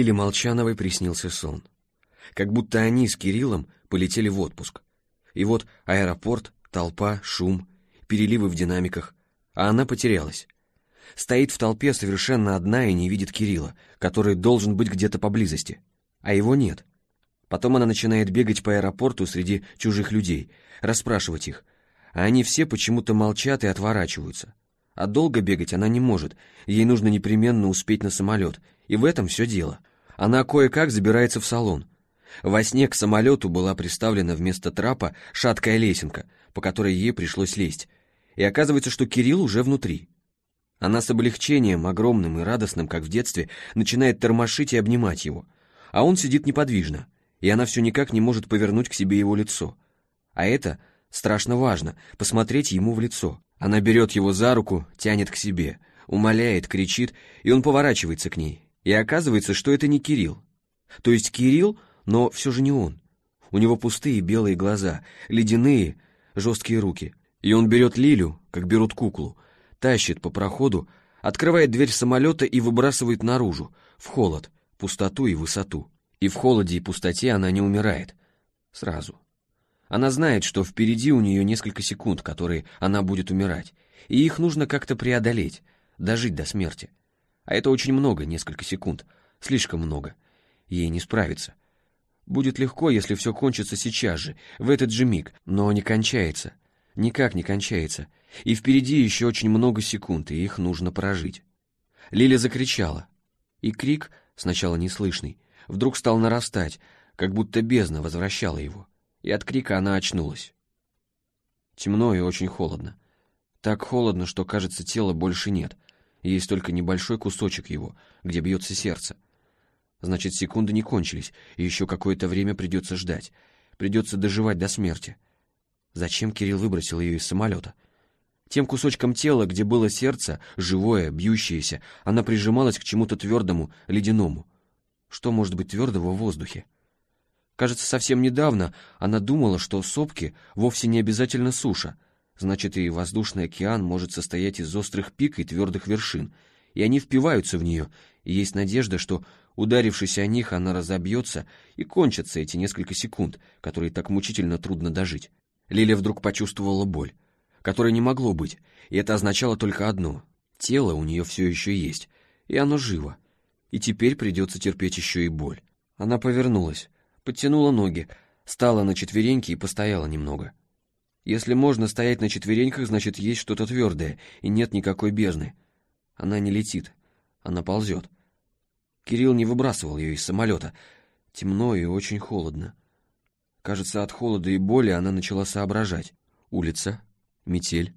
Лиле Молчановой приснился сон. Как будто они с Кириллом полетели в отпуск. И вот аэропорт, толпа, шум, переливы в динамиках, а она потерялась. Стоит в толпе совершенно одна и не видит Кирилла, который должен быть где-то поблизости, а его нет. Потом она начинает бегать по аэропорту среди чужих людей, расспрашивать их, а они все почему-то молчат и отворачиваются. А долго бегать она не может, ей нужно непременно успеть на самолет, и в этом все дело. Она кое-как забирается в салон. Во сне к самолету была приставлена вместо трапа шаткая лесенка, по которой ей пришлось лезть, и оказывается, что Кирилл уже внутри. Она с облегчением, огромным и радостным, как в детстве, начинает тормошить и обнимать его, а он сидит неподвижно, и она все никак не может повернуть к себе его лицо. А это страшно важно, посмотреть ему в лицо. Она берет его за руку, тянет к себе, умоляет, кричит, и он поворачивается к ней. И оказывается, что это не Кирилл. То есть Кирилл, но все же не он. У него пустые белые глаза, ледяные, жесткие руки. И он берет Лилю, как берут куклу, тащит по проходу, открывает дверь самолета и выбрасывает наружу, в холод, пустоту и высоту. И в холоде и пустоте она не умирает. Сразу. Она знает, что впереди у нее несколько секунд, которые она будет умирать, и их нужно как-то преодолеть, дожить до смерти. А это очень много, несколько секунд, слишком много. Ей не справиться. Будет легко, если все кончится сейчас же, в этот же миг, но не кончается. Никак не кончается. И впереди еще очень много секунд, и их нужно прожить. Лиля закричала. И крик, сначала неслышный, вдруг стал нарастать, как будто бездна возвращала его и от крика она очнулась. Темно и очень холодно. Так холодно, что, кажется, тела больше нет, есть только небольшой кусочек его, где бьется сердце. Значит, секунды не кончились, и еще какое-то время придется ждать. Придется доживать до смерти. Зачем Кирилл выбросил ее из самолета? Тем кусочком тела, где было сердце, живое, бьющееся, она прижималась к чему-то твердому, ледяному. Что может быть твердого в воздухе? Кажется, совсем недавно она думала, что сопки вовсе не обязательно суша, значит и воздушный океан может состоять из острых пик и твердых вершин, и они впиваются в нее, и есть надежда, что, ударившись о них, она разобьется, и кончатся эти несколько секунд, которые так мучительно трудно дожить. Лиля вдруг почувствовала боль, которой не могло быть, и это означало только одно — тело у нее все еще есть, и оно живо, и теперь придется терпеть еще и боль. Она повернулась подтянула ноги, стала на четвереньки и постояла немного. Если можно стоять на четвереньках, значит, есть что-то твердое, и нет никакой бездны. Она не летит, она ползет. Кирилл не выбрасывал ее из самолета. Темно и очень холодно. Кажется, от холода и боли она начала соображать. Улица, метель.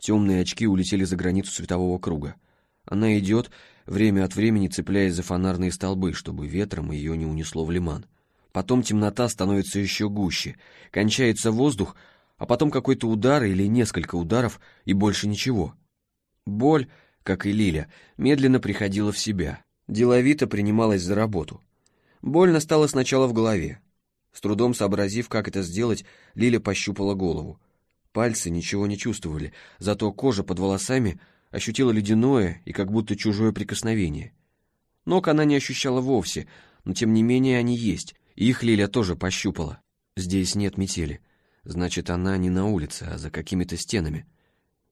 Темные очки улетели за границу светового круга. Она идет, время от времени цепляясь за фонарные столбы, чтобы ветром ее не унесло в лиман. Потом темнота становится еще гуще, кончается воздух, а потом какой-то удар или несколько ударов, и больше ничего. Боль, как и Лиля, медленно приходила в себя, деловито принималась за работу. Больно стало сначала в голове. С трудом сообразив, как это сделать, Лиля пощупала голову. Пальцы ничего не чувствовали, зато кожа под волосами ощутила ледяное и как будто чужое прикосновение. Ног она не ощущала вовсе, но тем не менее они есть, их Лиля тоже пощупала. Здесь нет метели. Значит, она не на улице, а за какими-то стенами.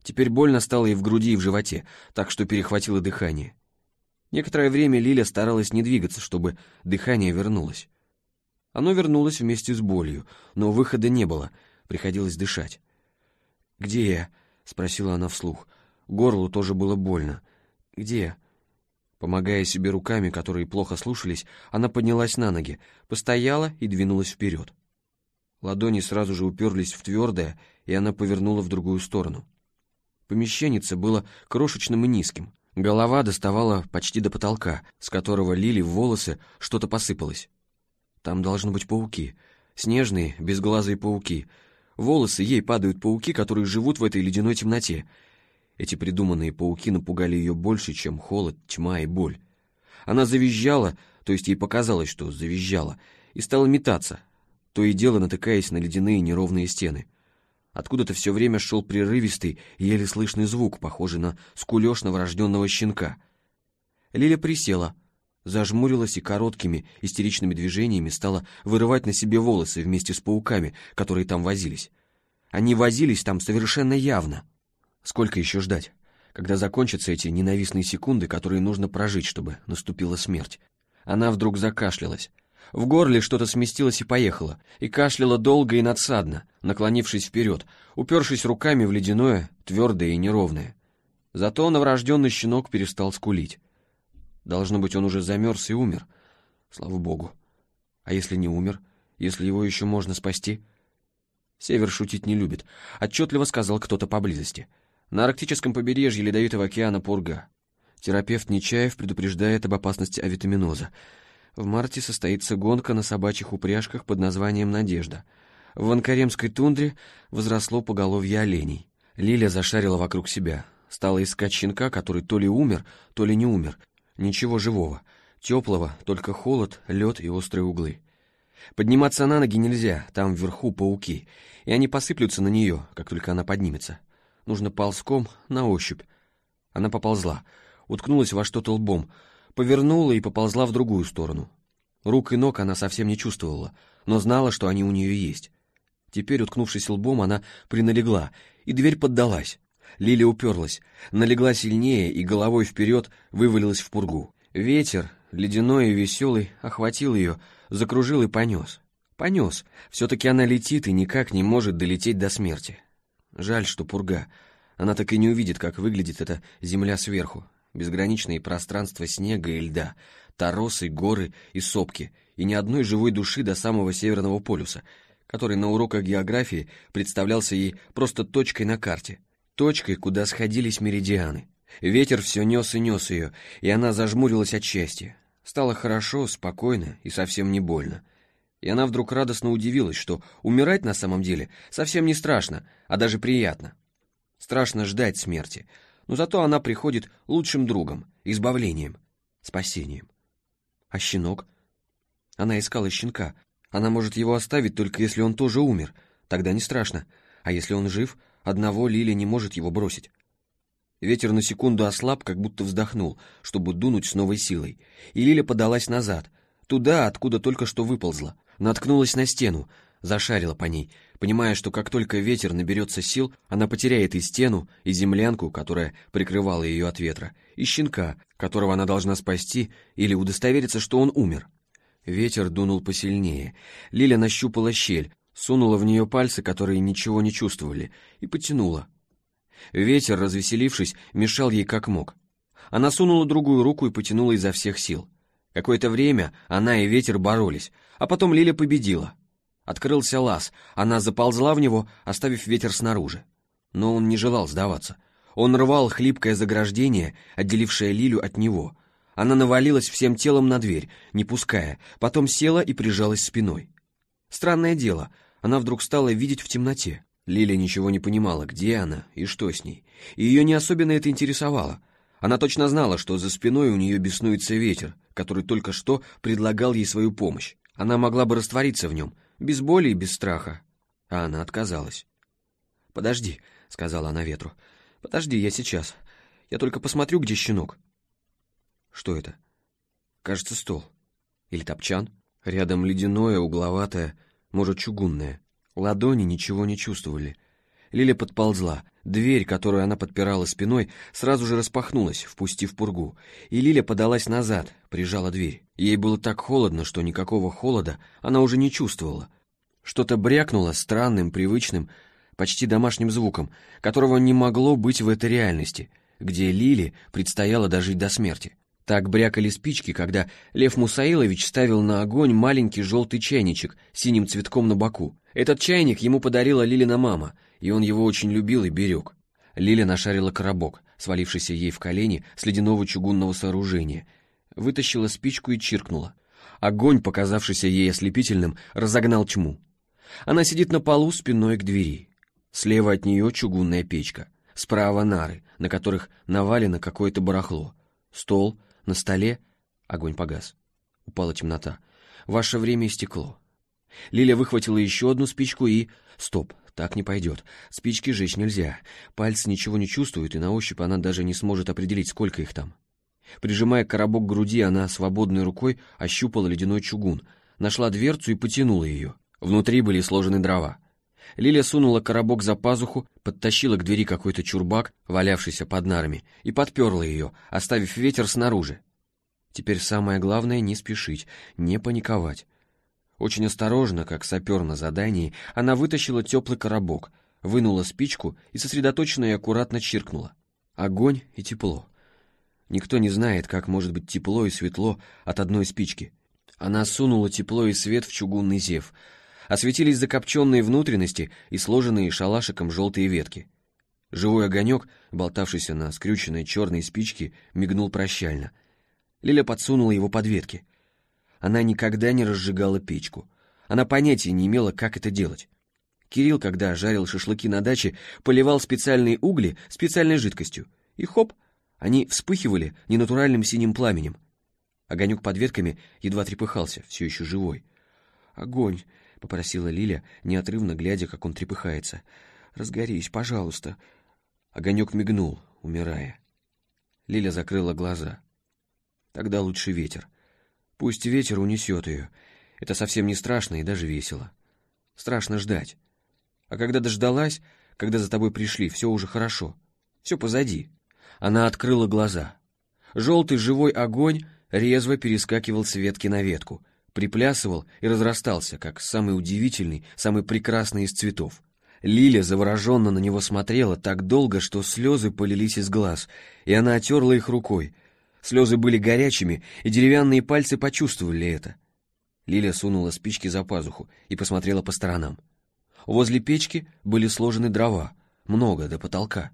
Теперь больно стало и в груди, и в животе, так что перехватило дыхание. Некоторое время Лиля старалась не двигаться, чтобы дыхание вернулось. Оно вернулось вместе с болью, но выхода не было, приходилось дышать. «Где я?» — спросила она вслух. Горлу тоже было больно. «Где?» Помогая себе руками, которые плохо слушались, она поднялась на ноги, постояла и двинулась вперед. Ладони сразу же уперлись в твердое, и она повернула в другую сторону. Помещеннице было крошечным и низким. Голова доставала почти до потолка, с которого лили в волосы что-то посыпалось. Там должны быть пауки. Снежные, безглазые пауки. Волосы ей падают пауки, которые живут в этой ледяной темноте, эти придуманные пауки напугали ее больше, чем холод, тьма и боль. Она завизжала, то есть ей показалось, что завизжала, и стала метаться, то и дело натыкаясь на ледяные неровные стены. Откуда-то все время шел прерывистый, еле слышный звук, похожий на скулеж новорожденного щенка. Лиля присела, зажмурилась и короткими истеричными движениями стала вырывать на себе волосы вместе с пауками, которые там возились. Они возились там совершенно явно. Сколько еще ждать? Когда закончатся эти ненавистные секунды, которые нужно прожить, чтобы наступила смерть? Она вдруг закашлялась. В горле что-то сместилось и поехало, и кашляла долго и надсадно, наклонившись вперед, упершись руками в ледяное, твердое и неровное. Зато новорожденный щенок перестал скулить. Должно быть, он уже замерз и умер. Слава богу. А если не умер? Если его еще можно спасти? Север шутить не любит. Отчетливо сказал кто-то поблизости. На арктическом побережье Ледовитого океана пурга. Терапевт Нечаев предупреждает об опасности авитаминоза. В марте состоится гонка на собачьих упряжках под названием «Надежда». В Анкаремской тундре возросло поголовье оленей. Лиля зашарила вокруг себя. Стала искать щенка, который то ли умер, то ли не умер. Ничего живого. Теплого, только холод, лед и острые углы. Подниматься на ноги нельзя, там вверху пауки, и они посыплются на нее, как только она поднимется. Нужно ползком, на ощупь. Она поползла, уткнулась во что-то лбом, повернула и поползла в другую сторону. Рук и ног она совсем не чувствовала, но знала, что они у нее есть. Теперь, уткнувшись лбом, она приналегла, и дверь поддалась. Лиля уперлась, налегла сильнее и головой вперед вывалилась в пургу. Ветер, ледяной и веселый, охватил ее, закружил и понес. Понес. Все-таки она летит и никак не может долететь до смерти. Жаль, что пурга. Она так и не увидит, как выглядит эта земля сверху безграничные пространства снега и льда, торосы, горы и сопки, и ни одной живой души до самого Северного полюса, который на уроках географии представлялся ей просто точкой на карте, точкой, куда сходились меридианы. Ветер все нес и нес ее, и она зажмурилась от счастья. Стало хорошо, спокойно и совсем не больно. И она вдруг радостно удивилась, что умирать на самом деле совсем не страшно, а даже приятно. Страшно ждать смерти — но зато она приходит лучшим другом, избавлением, спасением. А щенок? Она искала щенка. Она может его оставить, только если он тоже умер. Тогда не страшно. А если он жив, одного Лили не может его бросить. Ветер на секунду ослаб, как будто вздохнул, чтобы дунуть с новой силой. И Лиля подалась назад, туда, откуда только что выползла. Наткнулась на стену, зашарила по ней, понимая, что как только ветер наберется сил, она потеряет и стену, и землянку, которая прикрывала ее от ветра, и щенка, которого она должна спасти или удостовериться, что он умер. Ветер дунул посильнее. Лиля нащупала щель, сунула в нее пальцы, которые ничего не чувствовали, и потянула. Ветер, развеселившись, мешал ей как мог. Она сунула другую руку и потянула изо всех сил. Какое-то время она и ветер боролись, а потом Лиля победила — Открылся лаз, она заползла в него, оставив ветер снаружи. Но он не желал сдаваться. Он рвал хлипкое заграждение, отделившее Лилю от него. Она навалилась всем телом на дверь, не пуская, потом села и прижалась спиной. Странное дело, она вдруг стала видеть в темноте. Лиля ничего не понимала, где она и что с ней. И ее не особенно это интересовало. Она точно знала, что за спиной у нее беснуется ветер, который только что предлагал ей свою помощь. Она могла бы раствориться в нем, без боли и без страха. А она отказалась. «Подожди», — сказала она ветру. «Подожди, я сейчас. Я только посмотрю, где щенок». «Что это?» «Кажется, стол. Или топчан. Рядом ледяное, угловатое, может, чугунное. Ладони ничего не чувствовали. Лиля подползла. Дверь, которую она подпирала спиной, сразу же распахнулась, впустив пургу, и Лиля подалась назад, прижала дверь. Ей было так холодно, что никакого холода она уже не чувствовала. Что-то брякнуло странным, привычным, почти домашним звуком, которого не могло быть в этой реальности, где Лиле предстояло дожить до смерти. Так брякали спички, когда Лев Мусаилович ставил на огонь маленький желтый чайничек с синим цветком на боку. Этот чайник ему подарила Лилина мама — и он его очень любил и берег. Лиля нашарила коробок, свалившийся ей в колени с ледяного чугунного сооружения, вытащила спичку и чиркнула. Огонь, показавшийся ей ослепительным, разогнал тьму. Она сидит на полу спиной к двери. Слева от нее чугунная печка, справа нары, на которых навалено какое-то барахло. Стол, на столе огонь погас. Упала темнота. Ваше время истекло. Лиля выхватила еще одну спичку и... Стоп, так не пойдет. Спички жечь нельзя. Пальцы ничего не чувствуют, и на ощупь она даже не сможет определить, сколько их там. Прижимая коробок к груди, она свободной рукой ощупала ледяной чугун, нашла дверцу и потянула ее. Внутри были сложены дрова. Лиля сунула коробок за пазуху, подтащила к двери какой-то чурбак, валявшийся под нарами, и подперла ее, оставив ветер снаружи. Теперь самое главное — не спешить, не паниковать. Очень осторожно, как сапер на задании, она вытащила теплый коробок, вынула спичку и сосредоточенно и аккуратно чиркнула. Огонь и тепло. Никто не знает, как может быть тепло и светло от одной спички. Она сунула тепло и свет в чугунный зев. Осветились закопченные внутренности и сложенные шалашиком желтые ветки. Живой огонек, болтавшийся на скрюченной черной спичке, мигнул прощально. Лиля подсунула его под ветки. Она никогда не разжигала печку. Она понятия не имела, как это делать. Кирилл, когда жарил шашлыки на даче, поливал специальные угли специальной жидкостью. И хоп, они вспыхивали ненатуральным синим пламенем. Огонек под ветками едва трепыхался, все еще живой. «Огонь!» — попросила Лиля, неотрывно глядя, как он трепыхается. «Разгорись, пожалуйста!» Огонек мигнул, умирая. Лиля закрыла глаза. Тогда лучше ветер. Пусть ветер унесет ее. Это совсем не страшно и даже весело. Страшно ждать. А когда дождалась, когда за тобой пришли, все уже хорошо. Все позади. Она открыла глаза. Желтый живой огонь резво перескакивал с ветки на ветку, приплясывал и разрастался, как самый удивительный, самый прекрасный из цветов. Лиля завороженно на него смотрела так долго, что слезы полились из глаз, и она отерла их рукой. Слезы были горячими, и деревянные пальцы почувствовали это. Лиля сунула спички за пазуху и посмотрела по сторонам. Возле печки были сложены дрова, много, до потолка.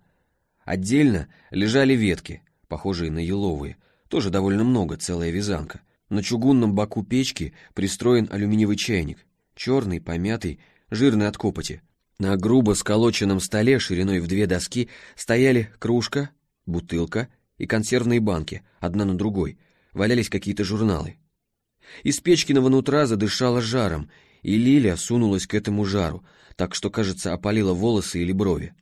Отдельно лежали ветки, похожие на еловые, тоже довольно много, целая вязанка. На чугунном боку печки пристроен алюминиевый чайник, черный, помятый, жирный от копоти. На грубо сколоченном столе шириной в две доски стояли кружка, бутылка и консервные банки, одна на другой. Валялись какие-то журналы. Из печкиного нутра задышало жаром, и Лиля сунулась к этому жару, так что, кажется, опалила волосы или брови.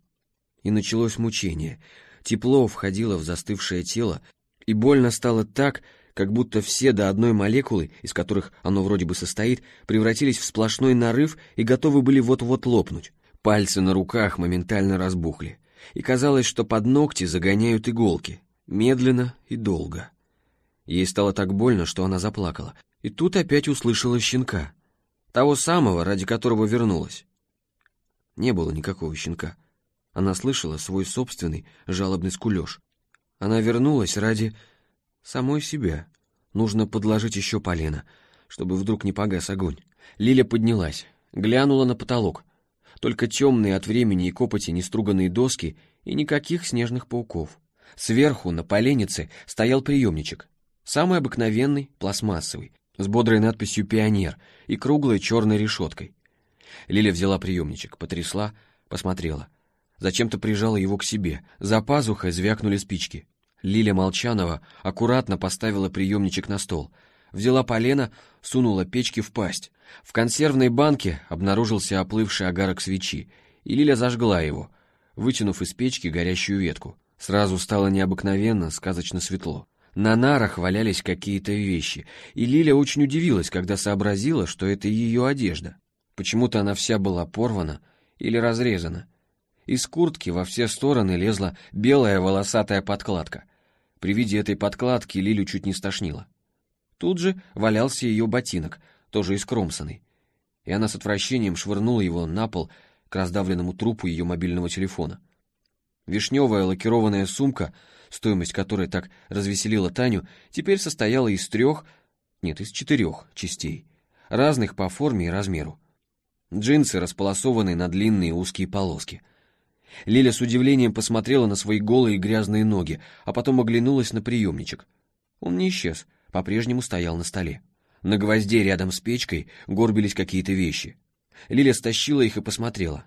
И началось мучение. Тепло входило в застывшее тело, и больно стало так, как будто все до одной молекулы, из которых оно вроде бы состоит, превратились в сплошной нарыв и готовы были вот-вот лопнуть. Пальцы на руках моментально разбухли, и казалось, что под ногти загоняют иголки, медленно и долго. Ей стало так больно, что она заплакала, и тут опять услышала щенка, того самого, ради которого вернулась. Не было никакого щенка. Она слышала свой собственный жалобный скулеж. Она вернулась ради самой себя. Нужно подложить еще полено, чтобы вдруг не погас огонь. Лиля поднялась, глянула на потолок. Только темные от времени и копоти неструганные доски и никаких снежных пауков. Сверху, на поленнице, стоял приемничек. Самый обыкновенный, пластмассовый, с бодрой надписью «Пионер» и круглой черной решеткой. Лиля взяла приемничек, потрясла, посмотрела — зачем-то прижала его к себе. За пазухой звякнули спички. Лиля Молчанова аккуратно поставила приемничек на стол. Взяла полено, сунула печки в пасть. В консервной банке обнаружился оплывший огарок свечи, и Лиля зажгла его, вытянув из печки горящую ветку. Сразу стало необыкновенно, сказочно светло. На нарах валялись какие-то вещи, и Лиля очень удивилась, когда сообразила, что это ее одежда. Почему-то она вся была порвана или разрезана, из куртки во все стороны лезла белая волосатая подкладка. При виде этой подкладки Лилю чуть не стошнило. Тут же валялся ее ботинок, тоже искромсанный. И она с отвращением швырнула его на пол к раздавленному трупу ее мобильного телефона. Вишневая лакированная сумка, стоимость которой так развеселила Таню, теперь состояла из трех, нет, из четырех частей, разных по форме и размеру. Джинсы располосованы на длинные узкие полоски. Лиля с удивлением посмотрела на свои голые грязные ноги, а потом оглянулась на приемничек. Он не исчез, по-прежнему стоял на столе. На гвозде рядом с печкой горбились какие-то вещи. Лиля стащила их и посмотрела.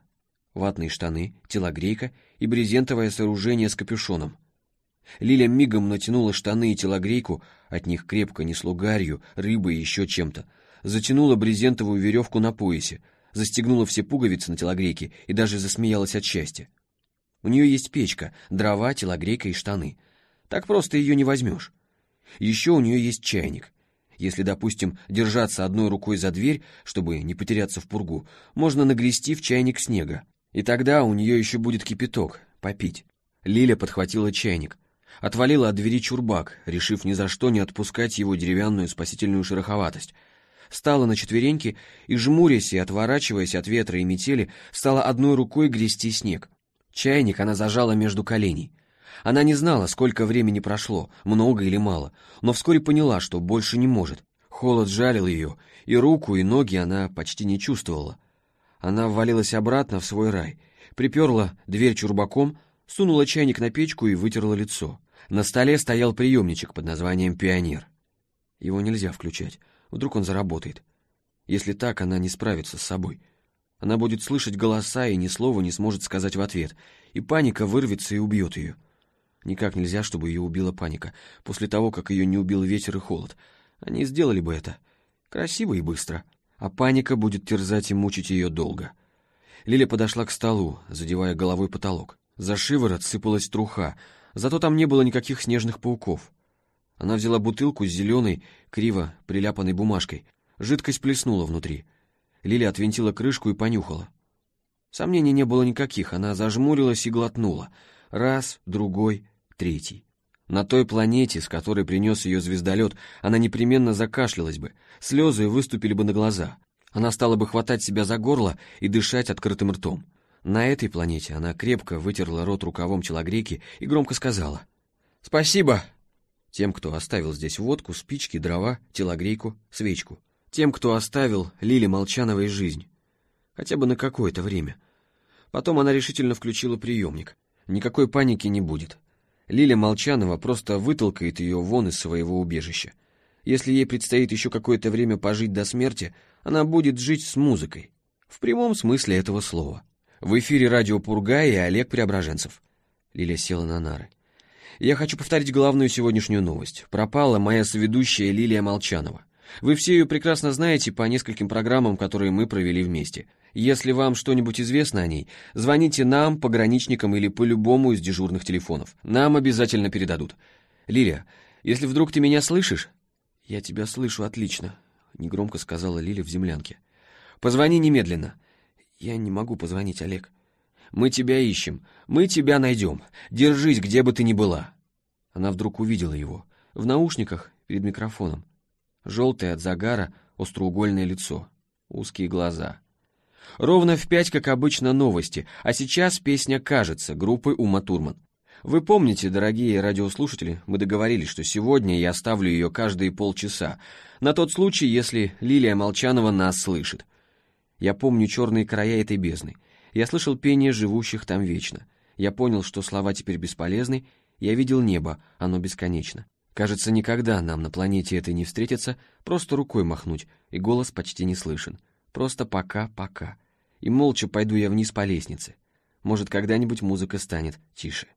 Ватные штаны, телогрейка и брезентовое сооружение с капюшоном. Лиля мигом натянула штаны и телогрейку, от них крепко несло гарью, рыбой и еще чем-то. Затянула брезентовую веревку на поясе, застегнула все пуговицы на телогрейке и даже засмеялась от счастья. У нее есть печка, дрова, телогрейка и штаны. Так просто ее не возьмешь. Еще у нее есть чайник. Если, допустим, держаться одной рукой за дверь, чтобы не потеряться в пургу, можно нагрести в чайник снега. И тогда у нее еще будет кипяток, попить. Лиля подхватила чайник, отвалила от двери чурбак, решив ни за что не отпускать его деревянную спасительную шероховатость. Встала на четвереньки и, жмурясь и отворачиваясь от ветра и метели, стала одной рукой грести снег. Чайник она зажала между коленей. Она не знала, сколько времени прошло, много или мало, но вскоре поняла, что больше не может. Холод жалил ее, и руку, и ноги она почти не чувствовала. Она ввалилась обратно в свой рай, приперла дверь чурбаком, сунула чайник на печку и вытерла лицо. На столе стоял приемничек под названием «Пионер». Его нельзя включать, вдруг он заработает. Если так, она не справится с собой. Она будет слышать голоса и ни слова не сможет сказать в ответ, и паника вырвется и убьет ее. Никак нельзя, чтобы ее убила паника, после того, как ее не убил ветер и холод. Они сделали бы это. Красиво и быстро. А паника будет терзать и мучить ее долго. Лиля подошла к столу, задевая головой потолок. За шиворот сыпалась труха, зато там не было никаких снежных пауков. Она взяла бутылку с зеленой, криво приляпанной бумажкой. Жидкость плеснула внутри. Лиля отвинтила крышку и понюхала. Сомнений не было никаких, она зажмурилась и глотнула. Раз, другой, третий. На той планете, с которой принес ее звездолет, она непременно закашлялась бы, слезы выступили бы на глаза. Она стала бы хватать себя за горло и дышать открытым ртом. На этой планете она крепко вытерла рот рукавом телогрейки и громко сказала «Спасибо!» Тем, кто оставил здесь водку, спички, дрова, телогрейку, свечку. Тем, кто оставил Лиле Молчановой жизнь. Хотя бы на какое-то время. Потом она решительно включила приемник. Никакой паники не будет. Лиля Молчанова просто вытолкает ее вон из своего убежища. Если ей предстоит еще какое-то время пожить до смерти, она будет жить с музыкой. В прямом смысле этого слова. В эфире радио Пурга и Олег Преображенцев. Лиля села на нары. Я хочу повторить главную сегодняшнюю новость. Пропала моя соведущая Лилия Молчанова. Вы все ее прекрасно знаете по нескольким программам, которые мы провели вместе. Если вам что-нибудь известно о ней, звоните нам, пограничникам или по любому из дежурных телефонов. Нам обязательно передадут. Лилия, если вдруг ты меня слышишь... Я тебя слышу отлично, негромко сказала Лиля в землянке. Позвони немедленно. Я не могу позвонить, Олег. Мы тебя ищем. Мы тебя найдем. Держись, где бы ты ни была. Она вдруг увидела его. В наушниках, перед микрофоном. Желтое от загара, остроугольное лицо. Узкие глаза. Ровно в пять, как обычно, новости, а сейчас песня «Кажется» группы Ума Турман. Вы помните, дорогие радиослушатели, мы договорились, что сегодня я оставлю ее каждые полчаса, на тот случай, если Лилия Молчанова нас слышит. Я помню черные края этой бездны. Я слышал пение живущих там вечно. Я понял, что слова теперь бесполезны. Я видел небо, оно бесконечно. Кажется, никогда нам на планете этой не встретиться, просто рукой махнуть, и голос почти не слышен. Просто пока-пока. И молча пойду я вниз по лестнице. Может, когда-нибудь музыка станет тише.